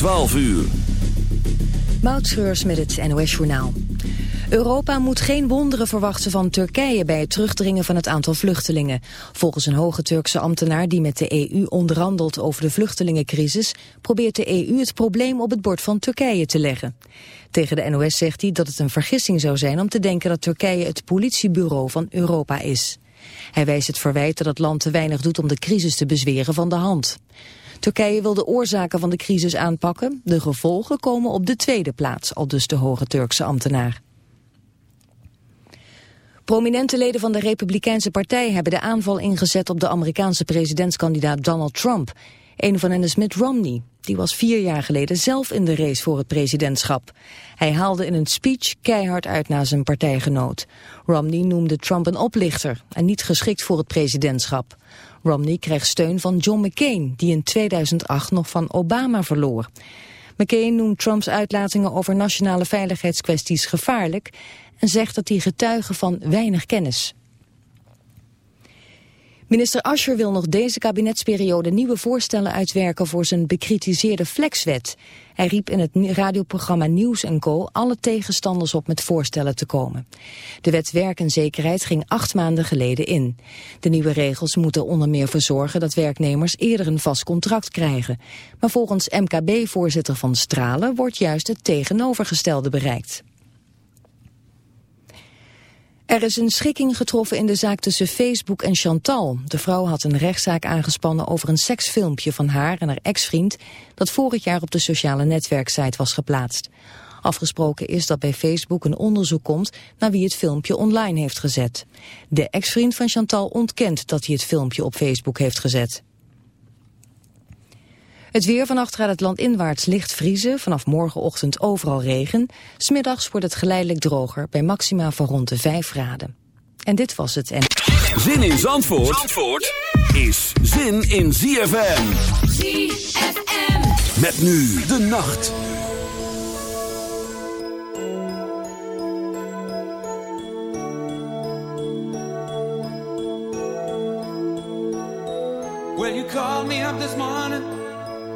12 uur. Moutschreurs met het NOS Journaal. Europa moet geen wonderen verwachten van Turkije bij het terugdringen van het aantal vluchtelingen. Volgens een hoge Turkse ambtenaar die met de EU onderhandelt over de vluchtelingencrisis, probeert de EU het probleem op het bord van Turkije te leggen. Tegen de NOS zegt hij dat het een vergissing zou zijn om te denken dat Turkije het politiebureau van Europa is. Hij wijst het verwijt dat het land te weinig doet om de crisis te bezweren van de hand. Turkije wil de oorzaken van de crisis aanpakken. De gevolgen komen op de tweede plaats, al dus de hoge Turkse ambtenaar. Prominente leden van de Republikeinse Partij hebben de aanval ingezet op de Amerikaanse presidentskandidaat Donald Trump. Een van hen is Mitt Romney. Die was vier jaar geleden zelf in de race voor het presidentschap. Hij haalde in een speech keihard uit naar zijn partijgenoot. Romney noemde Trump een oplichter en niet geschikt voor het presidentschap. Romney kreeg steun van John McCain, die in 2008 nog van Obama verloor. McCain noemt Trumps uitlatingen over nationale veiligheidskwesties gevaarlijk en zegt dat hij getuigen van weinig kennis. Minister Ascher wil nog deze kabinetsperiode nieuwe voorstellen uitwerken voor zijn bekritiseerde flexwet. Hij riep in het radioprogramma Nieuws Co alle tegenstanders op met voorstellen te komen. De wet werk en zekerheid ging acht maanden geleden in. De nieuwe regels moeten onder meer voor zorgen dat werknemers eerder een vast contract krijgen. Maar volgens MKB-voorzitter Van Stralen wordt juist het tegenovergestelde bereikt. Er is een schikking getroffen in de zaak tussen Facebook en Chantal. De vrouw had een rechtszaak aangespannen over een seksfilmpje van haar en haar ex-vriend... dat vorig jaar op de sociale netwerksite was geplaatst. Afgesproken is dat bij Facebook een onderzoek komt naar wie het filmpje online heeft gezet. De ex-vriend van Chantal ontkent dat hij het filmpje op Facebook heeft gezet. Het weer vannacht gaat het land inwaarts licht vriezen. Vanaf morgenochtend overal regen. Smiddags wordt het geleidelijk droger bij maxima van rond de 5 graden. En dit was het. En... Zin in Zandvoort, Zandvoort is zin in ZFM. ZFM. Met nu de nacht. Well, you called me up this morning.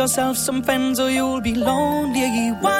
yourself some friends or you'll be lonely. Once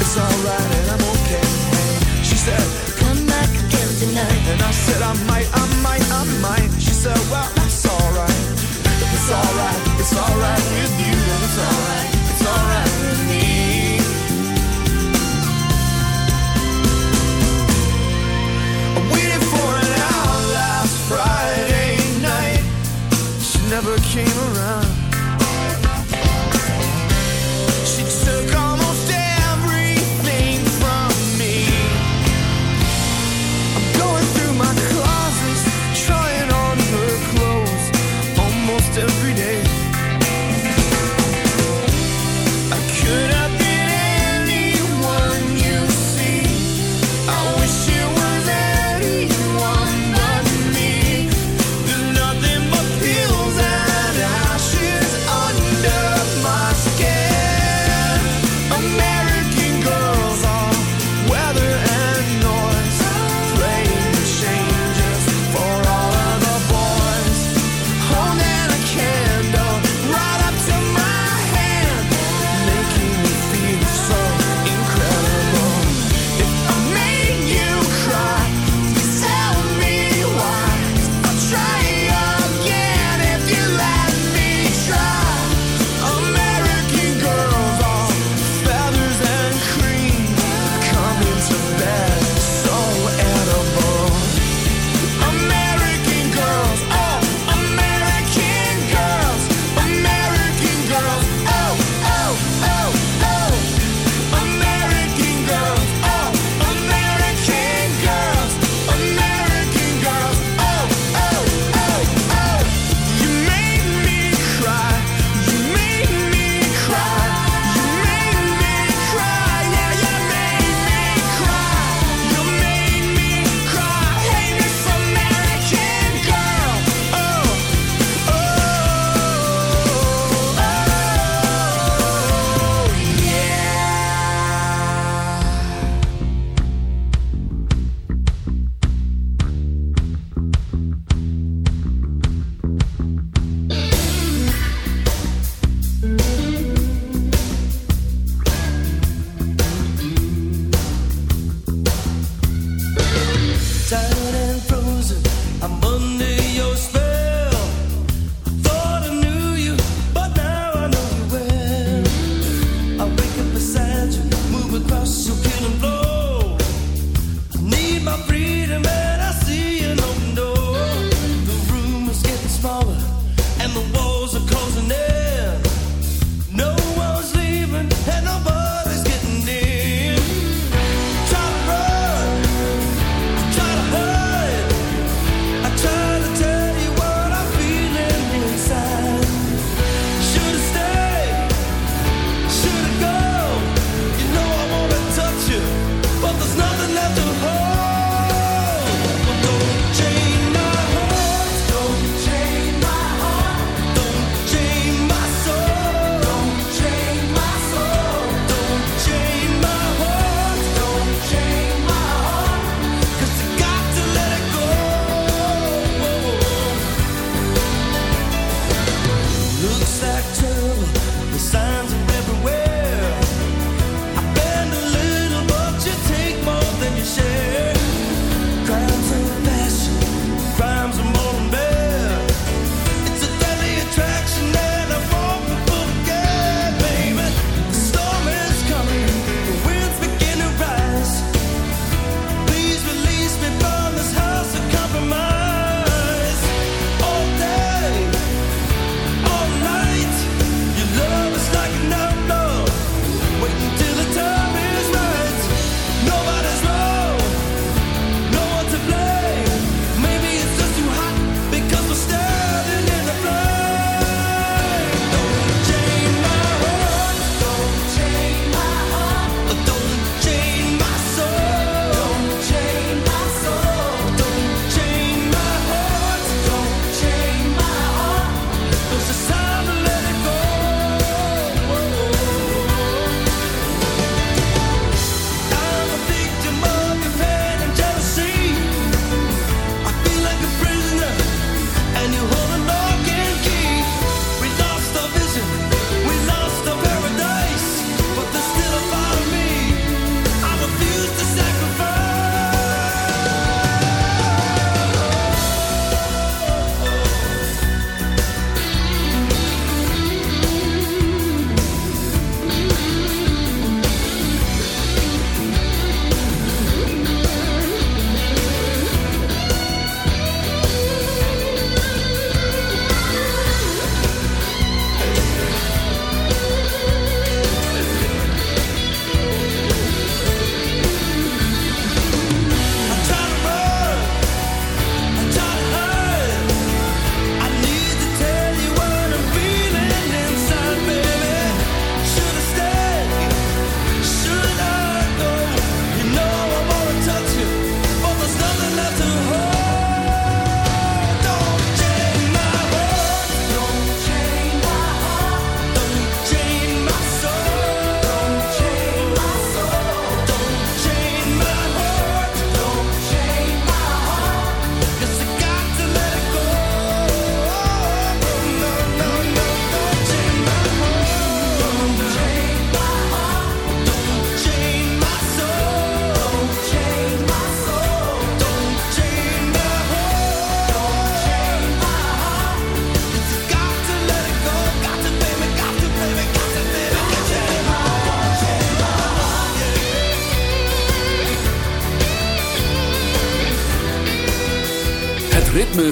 It's alright and I'm okay. And she said, Come back again tonight. And I said, I might, I might, I might. She said, Well, that's alright. It's alright, it's alright with you. And it's alright, it's alright with me. I waited for an hour last Friday night. She never came around.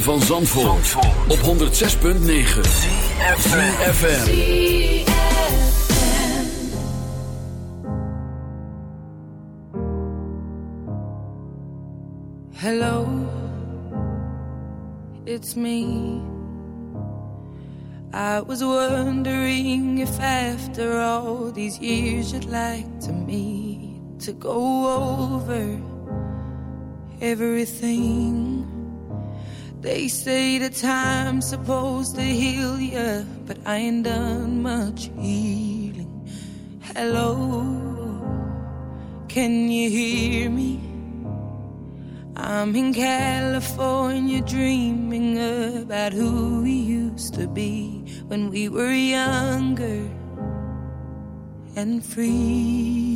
Van Zandvoort, op 106.9 CFFM Hello, it's me. I was wondering if after all these years you'd like to meet to go over everything. They say the time's supposed to heal ya, but I ain't done much healing. Hello, can you hear me? I'm in California dreaming about who we used to be when we were younger and free.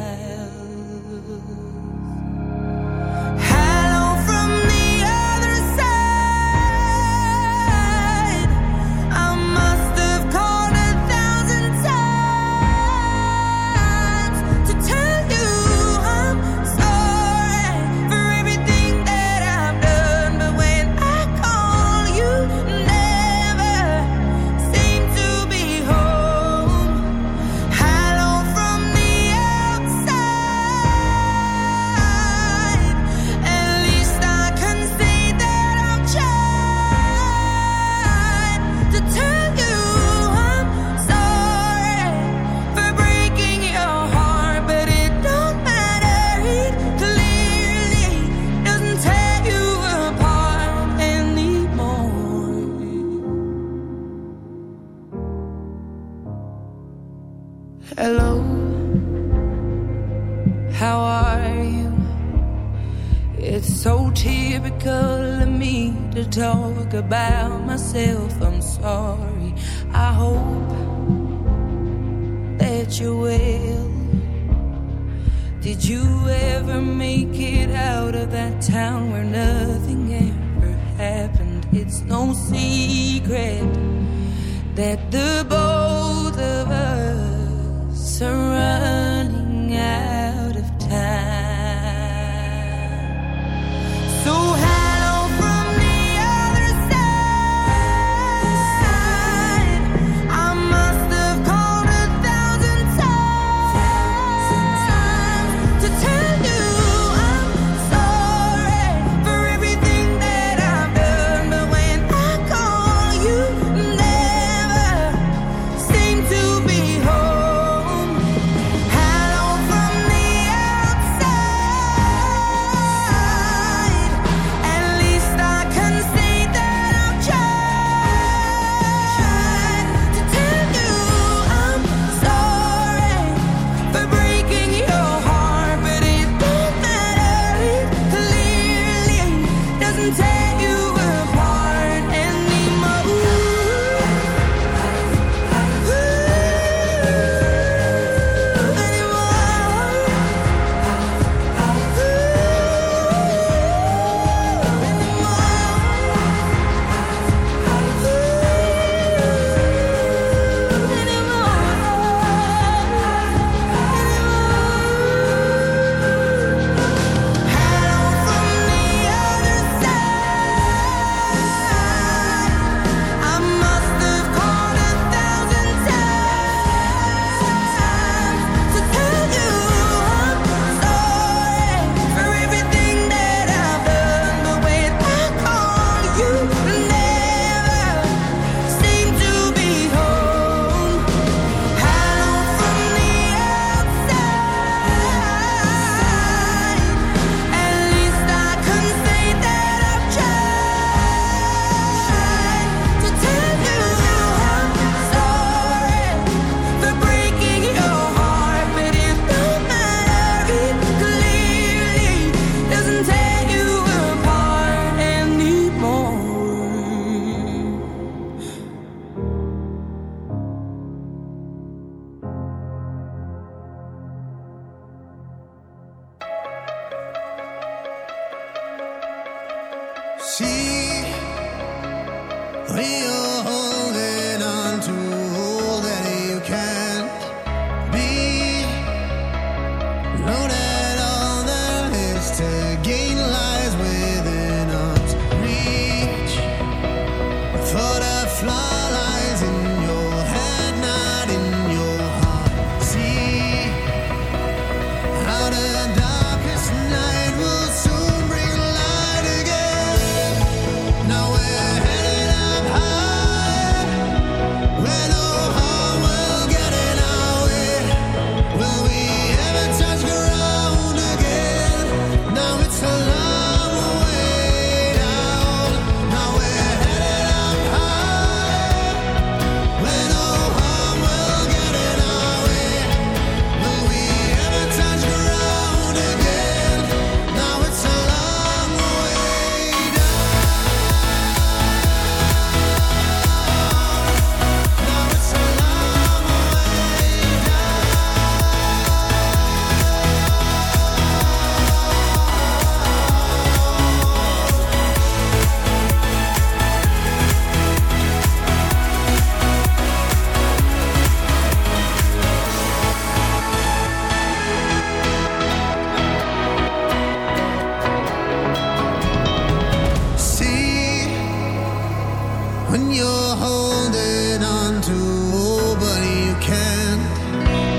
when you're holding on to oh, but you can't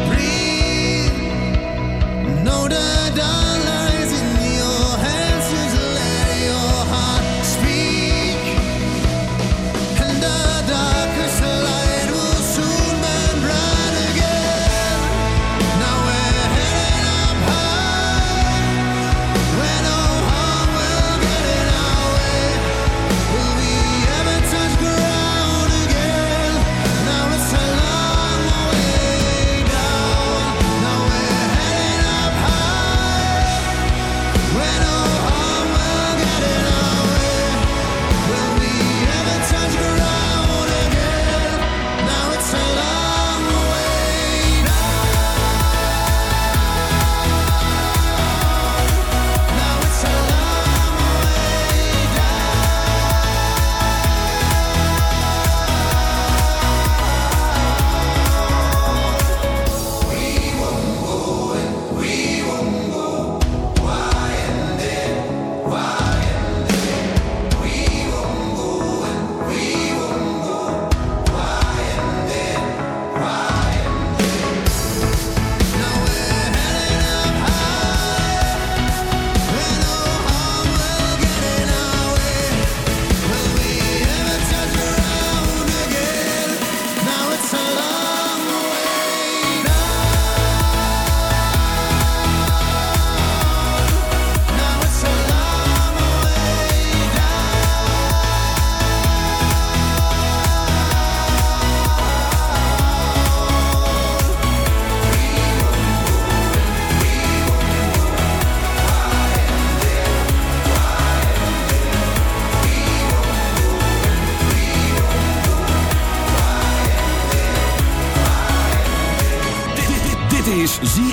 breathe. No, darling.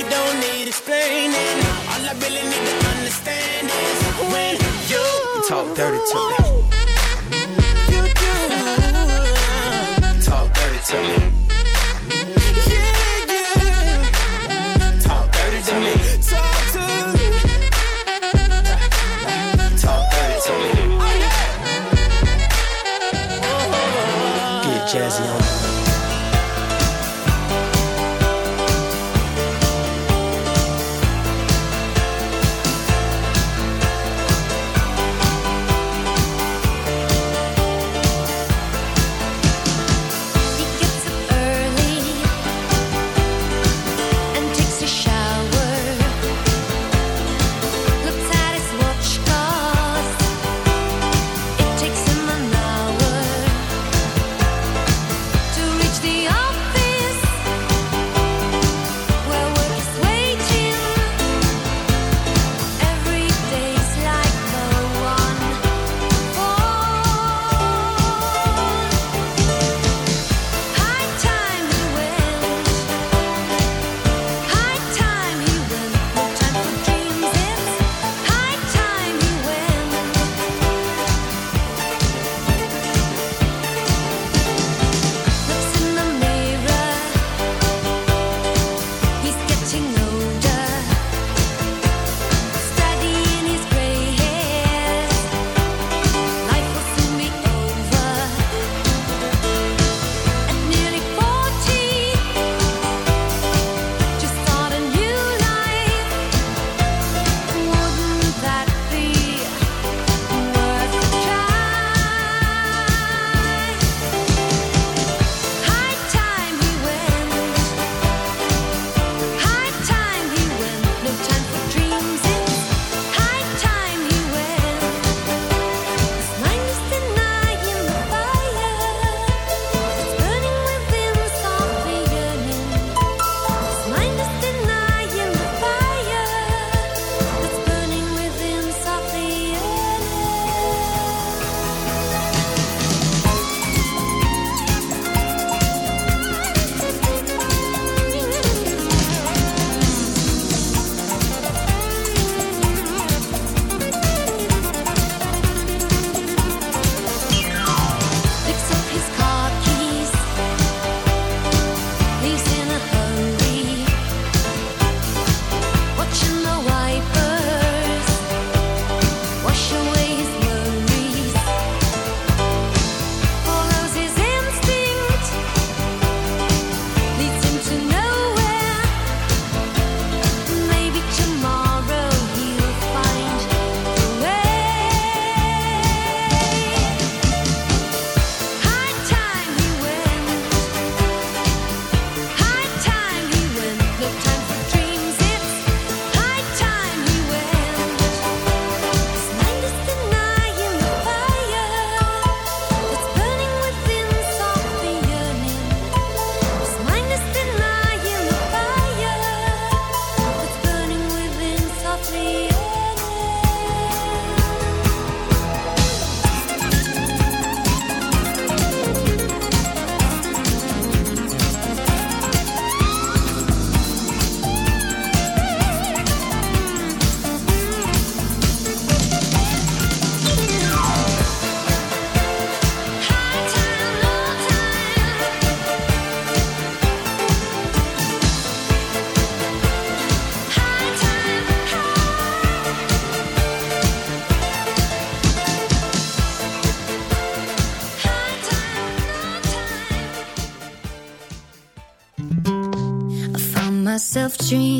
Booty don't need explaining. All I really need to understand is when you talk dirty to me. myself dream